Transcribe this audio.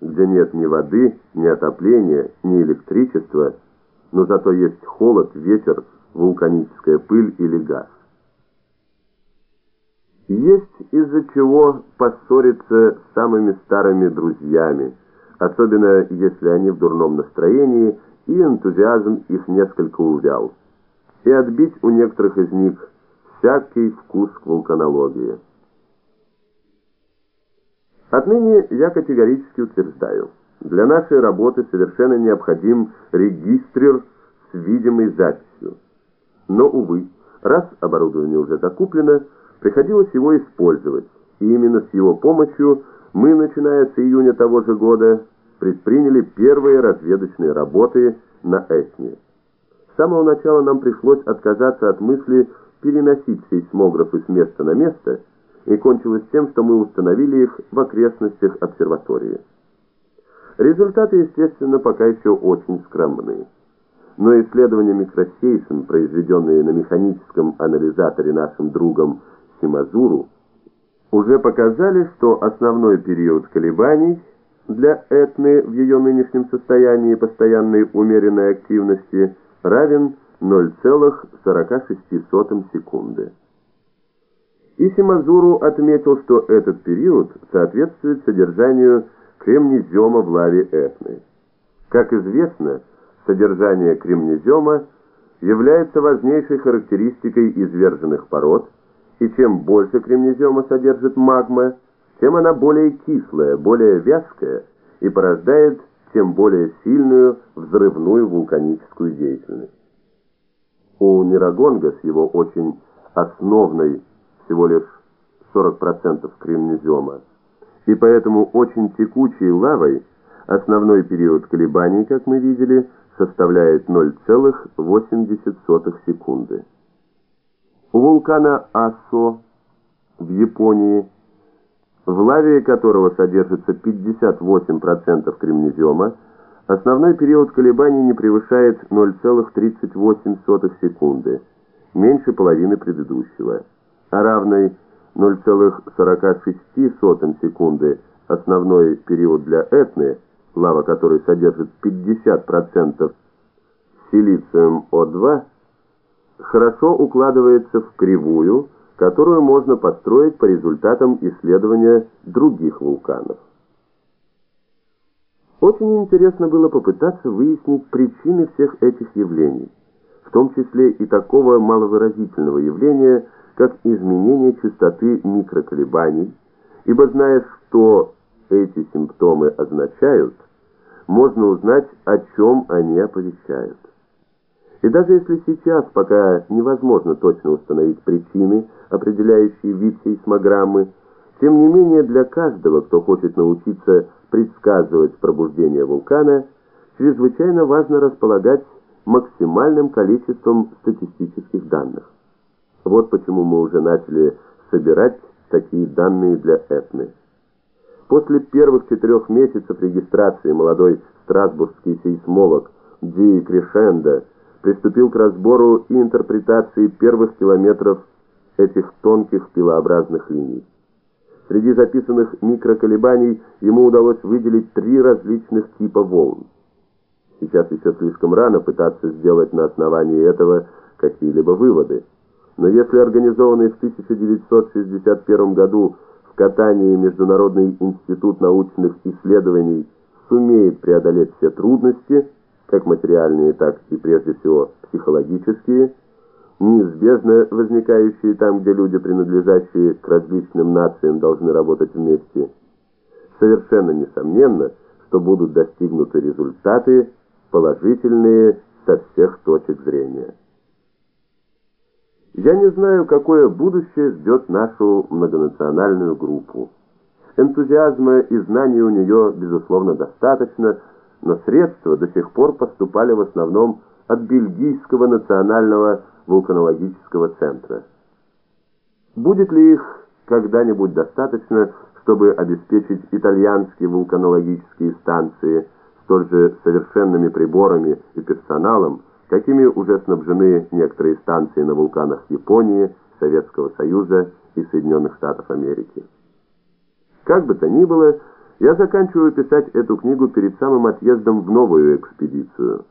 где нет ни воды, ни отопления, ни электричества, но зато есть холод, ветер, вулканическая пыль или газ. Есть из-за чего поссориться с самыми старыми друзьями, особенно если они в дурном настроении и энтузиазм их несколько увял, и отбить у некоторых из них всякий вкус к вулканологии. Отныне я категорически утверждаю, для нашей работы совершенно необходим регистр с видимой записью. Но, увы, раз оборудование уже закуплено, приходилось его использовать, и именно с его помощью мы, начиная с июня того же года, предприняли первые разведочные работы на Этне. С самого начала нам пришлось отказаться от мысли переносить сейсмографы с места на место, и кончилось тем, что мы установили их в окрестностях обсерватории. Результаты, естественно, пока еще очень скромные. Но исследования микросейсм, произведенные на механическом анализаторе нашим другом Симазуру, уже показали, что основной период колебаний для Этны в ее нынешнем состоянии постоянной умеренной активности равен 0,46 секунды. И Симазуру отметил, что этот период соответствует содержанию кремнезема в лаве Этны. Как известно, содержание кремнезема является важнейшей характеристикой изверженных пород, и чем больше кремнезема содержит магма, тем она более кислая, более вязкая и порождает тем более сильную взрывную вулканическую деятельность. У Нерагонга с его очень основной всего лишь 40% кремнезема, и поэтому очень текучей лавой основной период колебаний, как мы видели, составляет 0,80 секунды. У вулкана Асо в Японии, в лаве которого содержится 58% кремнезема, основной период колебаний не превышает 0,38 секунды, меньше половины предыдущего, а равной 0,46 секунды основной период для Этны, лава которой содержит 50% силициум О2, хорошо укладывается в кривую, которую можно построить по результатам исследования других вулканов. Очень интересно было попытаться выяснить причины всех этих явлений, в том числе и такого маловыразительного явления, как изменение частоты микроколебаний, ибо зная, что эти симптомы означают, можно узнать, о чем они оповещают. И даже если сейчас пока невозможно точно установить причины, определяющие вид сейсмограммы, тем не менее для каждого, кто хочет научиться предсказывать пробуждение вулкана, чрезвычайно важно располагать максимальным количеством статистических данных. Вот почему мы уже начали собирать такие данные для Этны. После первых четырех месяцев регистрации молодой страсбургский сейсмолог Ди Крешенда приступил к разбору и интерпретации первых километров этих тонких пилообразных линий. Среди записанных микроколебаний ему удалось выделить три различных типа волн. Сейчас еще слишком рано пытаться сделать на основании этого какие-либо выводы. Но если организованный в 1961 году в Катании Международный институт научных исследований сумеет преодолеть все трудности, как материальные, так и прежде всего психологические, неизбежно возникающие там, где люди, принадлежащие к различным нациям, должны работать вместе, совершенно несомненно, что будут достигнуты результаты, положительные со всех точек зрения. Я не знаю, какое будущее ждет нашу многонациональную группу. Энтузиазма и знаний у нее, безусловно, достаточно, но средства до сих пор поступали в основном от Бельгийского национального вулканологического центра. Будет ли их когда-нибудь достаточно, чтобы обеспечить итальянские вулканологические станции столь же совершенными приборами и персоналом, какими уже снабжены некоторые станции на вулканах Японии, Советского Союза и Соединенных Штатов Америки. Как бы то ни было, Я заканчиваю писать эту книгу перед самым отъездом в новую экспедицию.